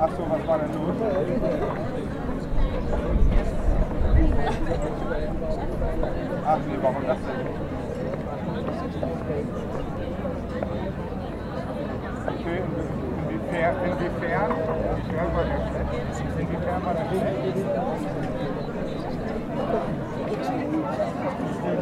Achso, was war denn los? Ach nee, warum das denn?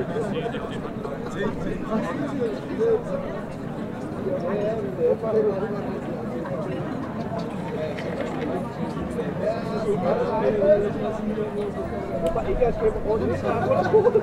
Jeg håber ikke, jeg skal der rundt det. starten af skolen.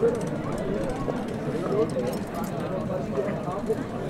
Thank you.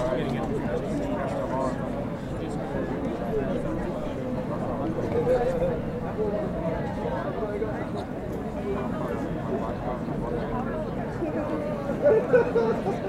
Ha ha ha!